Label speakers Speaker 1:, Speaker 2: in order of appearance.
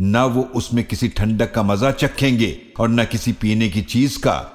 Speaker 1: न वो उसमें किसी ठंडक का मज़ा चखेंगे और न किसी पीने की चीज़ का।